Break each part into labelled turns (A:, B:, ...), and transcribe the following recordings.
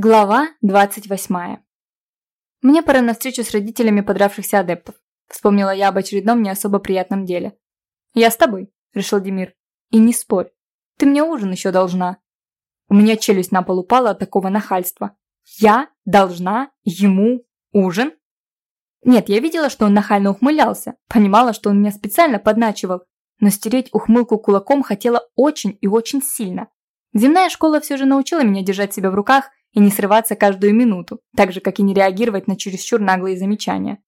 A: Глава 28. Мне пора на встречу с родителями подравшихся адептов. Вспомнила я об очередном не особо приятном деле. «Я с тобой», – решил Демир. «И не спорь. Ты мне ужин еще должна». У меня челюсть на пол упала от такого нахальства. «Я должна ему ужин?» Нет, я видела, что он нахально ухмылялся, понимала, что он меня специально подначивал, но стереть ухмылку кулаком хотела очень и очень сильно. Земная школа все же научила меня держать себя в руках и не срываться каждую минуту, так же, как и не реагировать на чересчур наглые замечания.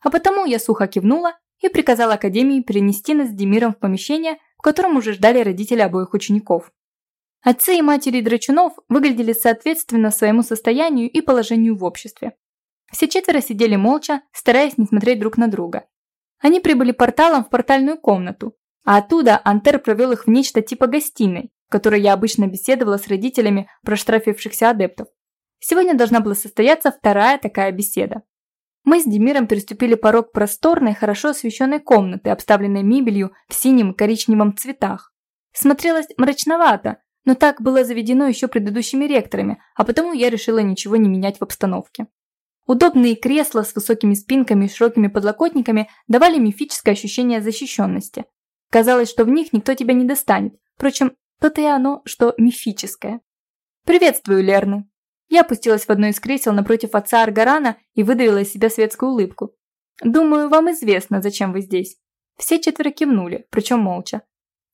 A: А потому я сухо кивнула и приказала Академии перенести нас с Демиром в помещение, в котором уже ждали родители обоих учеников. Отцы и матери драчунов выглядели соответственно своему состоянию и положению в обществе. Все четверо сидели молча, стараясь не смотреть друг на друга. Они прибыли порталом в портальную комнату, а оттуда Антер провел их в нечто типа гостиной, в которой я обычно беседовала с родителями проштрафившихся адептов. Сегодня должна была состояться вторая такая беседа. Мы с Демиром переступили порог просторной, хорошо освещенной комнаты, обставленной мебелью в синем и коричневом цветах. Смотрелось мрачновато, но так было заведено еще предыдущими ректорами, а потому я решила ничего не менять в обстановке. Удобные кресла с высокими спинками и широкими подлокотниками давали мифическое ощущение защищенности. Казалось, что в них никто тебя не достанет. Впрочем, то-то и оно, что мифическое. «Приветствую, Лерны!» Я опустилась в одно из кресел напротив отца Аргарана и выдавила из себя светскую улыбку. «Думаю, вам известно, зачем вы здесь». Все четверо кивнули, причем молча.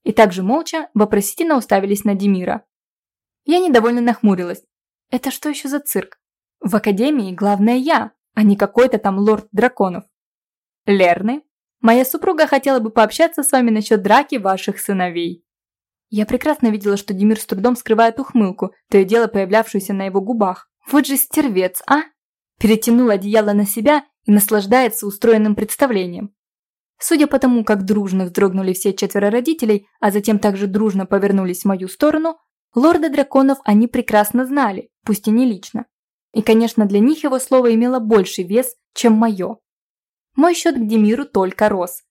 A: И также молча вопросительно уставились на Демира. Я недовольно нахмурилась. Это что еще за цирк? В Академии главное я, а не какой-то там лорд драконов. Лерны, моя супруга хотела бы пообщаться с вами насчет драки ваших сыновей. Я прекрасно видела, что Демир с трудом скрывает ухмылку, то и дело появлявшуюся на его губах. Вот же стервец, а? Перетянул одеяло на себя и наслаждается устроенным представлением. Судя по тому, как дружно вздрогнули все четверо родителей, а затем также дружно повернулись в мою сторону, лорда драконов они прекрасно знали, пусть и не лично. И, конечно, для них его слово имело больший вес, чем мое. Мой счет к Демиру только рос.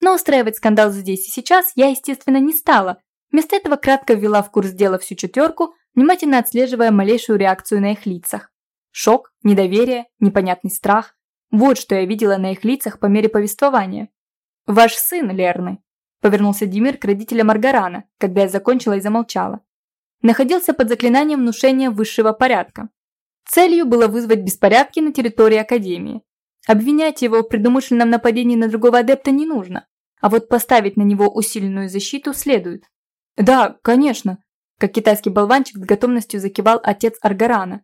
A: Но устраивать скандал здесь и сейчас я, естественно, не стала, Вместо этого кратко ввела в курс дела всю четверку, внимательно отслеживая малейшую реакцию на их лицах. Шок, недоверие, непонятный страх. Вот что я видела на их лицах по мере повествования. «Ваш сын, Лерны», – повернулся Демир к родителям Аргарана, когда я закончила и замолчала. Находился под заклинанием внушения высшего порядка. Целью было вызвать беспорядки на территории Академии. Обвинять его в предумышленном нападении на другого адепта не нужно, а вот поставить на него усиленную защиту следует. «Да, конечно», – как китайский болванчик с готовностью закивал отец Аргарана.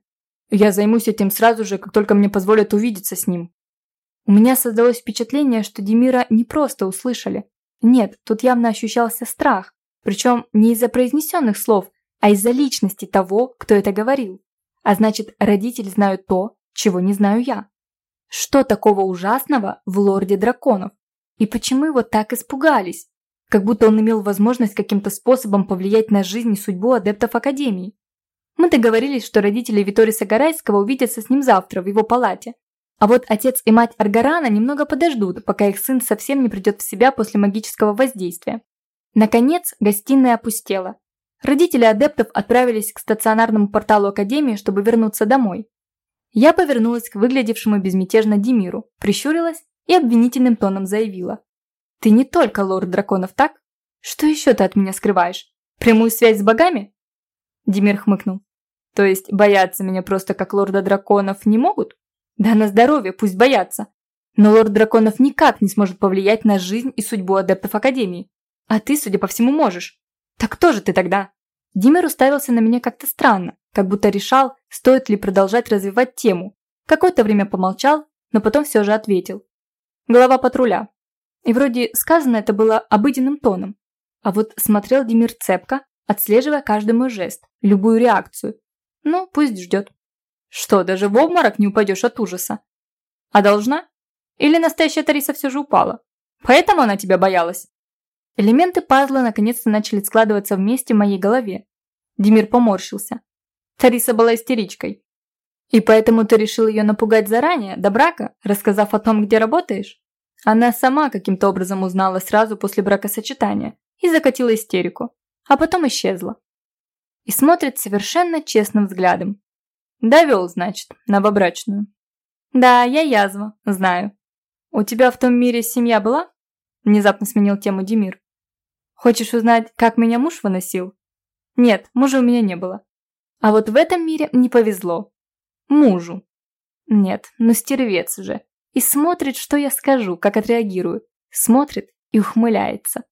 A: «Я займусь этим сразу же, как только мне позволят увидеться с ним». У меня создалось впечатление, что Демира не просто услышали. Нет, тут явно ощущался страх, причем не из-за произнесенных слов, а из-за личности того, кто это говорил. А значит, родители знают то, чего не знаю я. Что такого ужасного в лорде драконов? И почему его так испугались? Как будто он имел возможность каким-то способом повлиять на жизнь и судьбу адептов Академии. Мы договорились, что родители Виториса Гарайского увидятся с ним завтра в его палате. А вот отец и мать Аргарана немного подождут, пока их сын совсем не придет в себя после магического воздействия. Наконец, гостиная опустела. Родители адептов отправились к стационарному порталу Академии, чтобы вернуться домой. Я повернулась к выглядевшему безмятежно Демиру, прищурилась и обвинительным тоном заявила. Ты не только лорд драконов, так? Что еще ты от меня скрываешь? Прямую связь с богами? Димир хмыкнул. То есть бояться меня просто как лорда драконов не могут? Да на здоровье, пусть боятся. Но лорд драконов никак не сможет повлиять на жизнь и судьбу адептов Академии. А ты, судя по всему, можешь. Так кто же ты тогда? Димер уставился на меня как-то странно, как будто решал, стоит ли продолжать развивать тему. Какое-то время помолчал, но потом все же ответил. Глава патруля. И вроде сказано это было обыденным тоном. А вот смотрел Демир цепко, отслеживая каждый мой жест, любую реакцию. Ну, пусть ждет. Что, даже в обморок не упадешь от ужаса? А должна? Или настоящая Тариса все же упала? Поэтому она тебя боялась? Элементы пазла наконец-то начали складываться вместе в моей голове. Демир поморщился. Тариса была истеричкой. И поэтому ты решил ее напугать заранее, до брака, рассказав о том, где работаешь? Она сама каким-то образом узнала сразу после бракосочетания и закатила истерику, а потом исчезла. И смотрит совершенно честным взглядом. Довел, значит, новобрачную. Да, я язва, знаю. У тебя в том мире семья была? Внезапно сменил тему Демир. Хочешь узнать, как меня муж выносил? Нет, мужа у меня не было. А вот в этом мире не повезло. Мужу. Нет, ну стервец же. И смотрит, что я скажу, как отреагирую. Смотрит и ухмыляется.